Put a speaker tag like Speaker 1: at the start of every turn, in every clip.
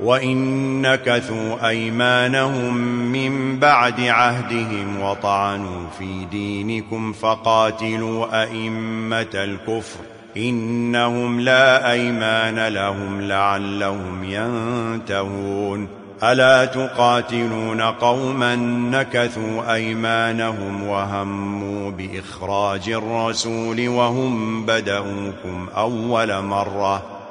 Speaker 1: وَإِنَّ كَثُوا أَيْمَانَهُمْ مِنْ بَعْدِ عَهْدِهِمْ وَطَعَنُوا فِي دِينِكُمْ فَقَاتِلُوا أَئِمَّةَ الْكُفْرِ إِنَّهُمْ لَا أَيْمَانَ لَهُمْ لَعَلَّهُمْ يَنْتَهُونَ أَلَا تُقَاتِلُونَ قَوْمًا نَكَثُوا أَيْمَانَهُمْ وَهَمُّوا بِإِخْرَاجِ الرَّسُولِ وَهُمْ بَدَؤُوكُمْ أَوَّلَ مَرَّةٍ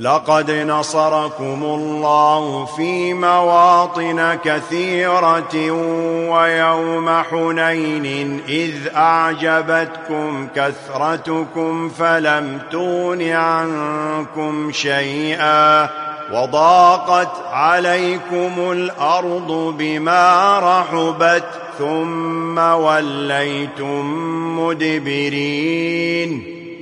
Speaker 1: لقد نصركم الله في مواطن كثيرة ويوم حنين إذ أعجبتكم كثرتكم فلم تون عنكم شيئا وضاقت عليكم الأرض بما رحبت ثم وليتم مدبرين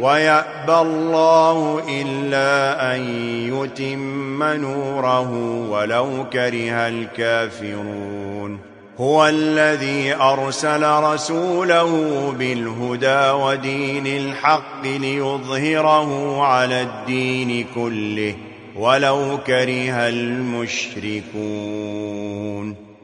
Speaker 1: ويأبى الله إلا أن يتم نوره ولو كره الكافرون هو الذي أرسل رسوله بالهدى ودين الحق ليظهره على الدين كله ولو كره المشركون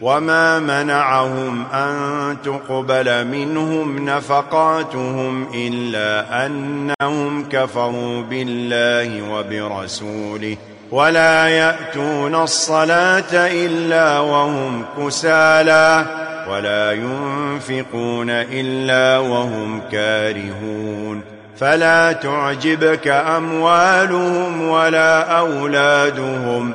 Speaker 1: وما منعهم أن تقبل منهم نفقاتهم إلا أنهم كفروا بالله وبرسوله ولا يأتون الصلاة إلا وهم كُسَالَى ولا ينفقون إلا وهم كارهون فلا تعجبك أموالهم ولا أولادهم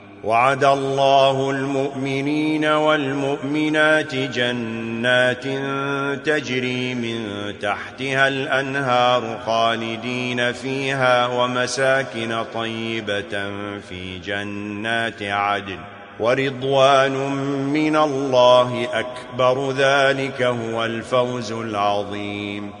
Speaker 1: وعد الله المؤمنين والمؤمنات جنات تجري من تحتها الأنهار خالدين فيها ومساكن طيبة في جنات عدل ورضوان من الله أكبر ذلك هو الفوز العظيم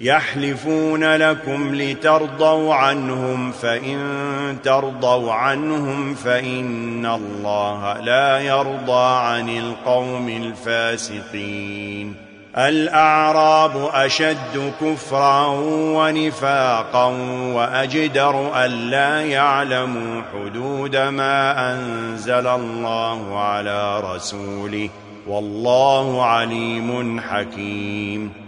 Speaker 1: يحلفون لكم لترضوا عنهم فإن ترضوا عنهم فإن الله لا يرضى عن القوم الفاسقين. الأعراب أشد كفرا ونفاقا وأجدر أَلَّا يعلموا حدود ما أنزل الله على رسوله. والله عليم حكيم.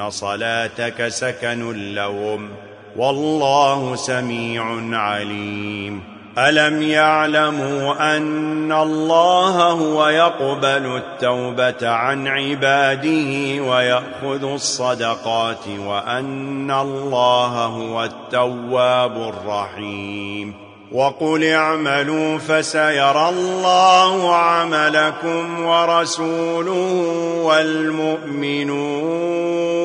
Speaker 1: إن صلاتك سكن لهم والله سميع عليم ألم يعلموا أن الله هو يقبل التوبة عن عباده ويأخذ الصدقات وأن الله هو التواب الرحيم وَقُلْ اعْمَلُوا فَسَيَرَى اللَّهُ عَمَلَكُمْ وَرَسُولُهُ وَالْمُؤْمِنُونَ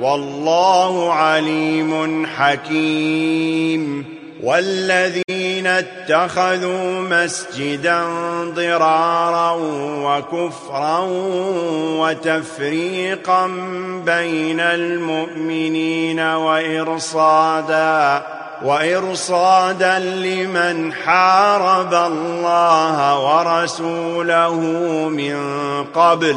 Speaker 1: والله عليم حكيم والذين اتخذوا مسجدا ضرارا وكفرا وتفريقا بين المؤمنين وإرصادا وإرصادا لمن حارب الله ورسوله من قبل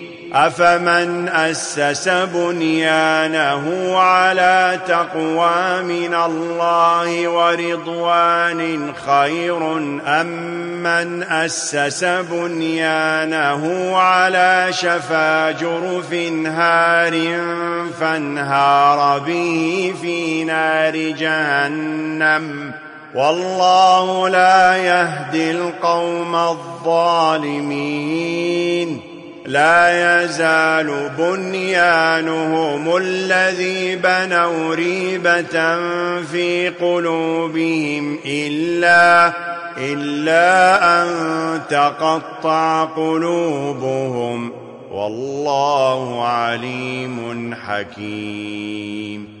Speaker 1: أفمن أسس بنيانه على تقوى من الله ورضوان خير أم من أسس بنيانه على شفا جرف نهار فانهار به في نار جهنم؟ والله لا يهدي القوم الظالمين. لا يزال بنيانهم الذي بنوا ريبة في قلوبهم إلا إلا أن تقطع قلوبهم. والله عليم حكيم.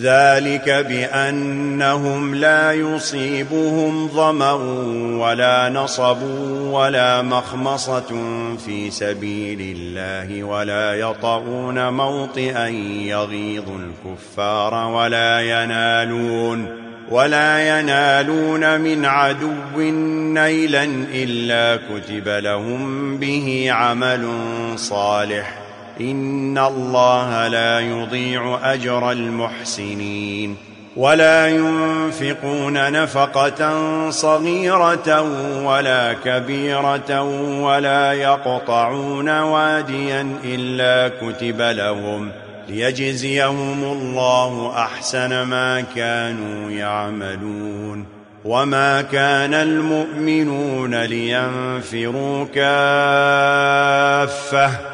Speaker 1: ذلك بأنهم لا يصيبهم ظما ولا نصب ولا مخمصة في سبيل الله ولا يطعون موطئا يغيظ الكفار ولا ينالون ولا ينالون من عدو نيلا إلا كتب لهم به عمل صالح ان الله لا يضيع اجر المحسنين ولا ينفقون نفقة صغيرة ولا كبيرة ولا يقطعون واديا إلا كتب لهم ليجزيهم الله أحسن ما كانوا يعملون وما كان المؤمنون لينفروا كافةً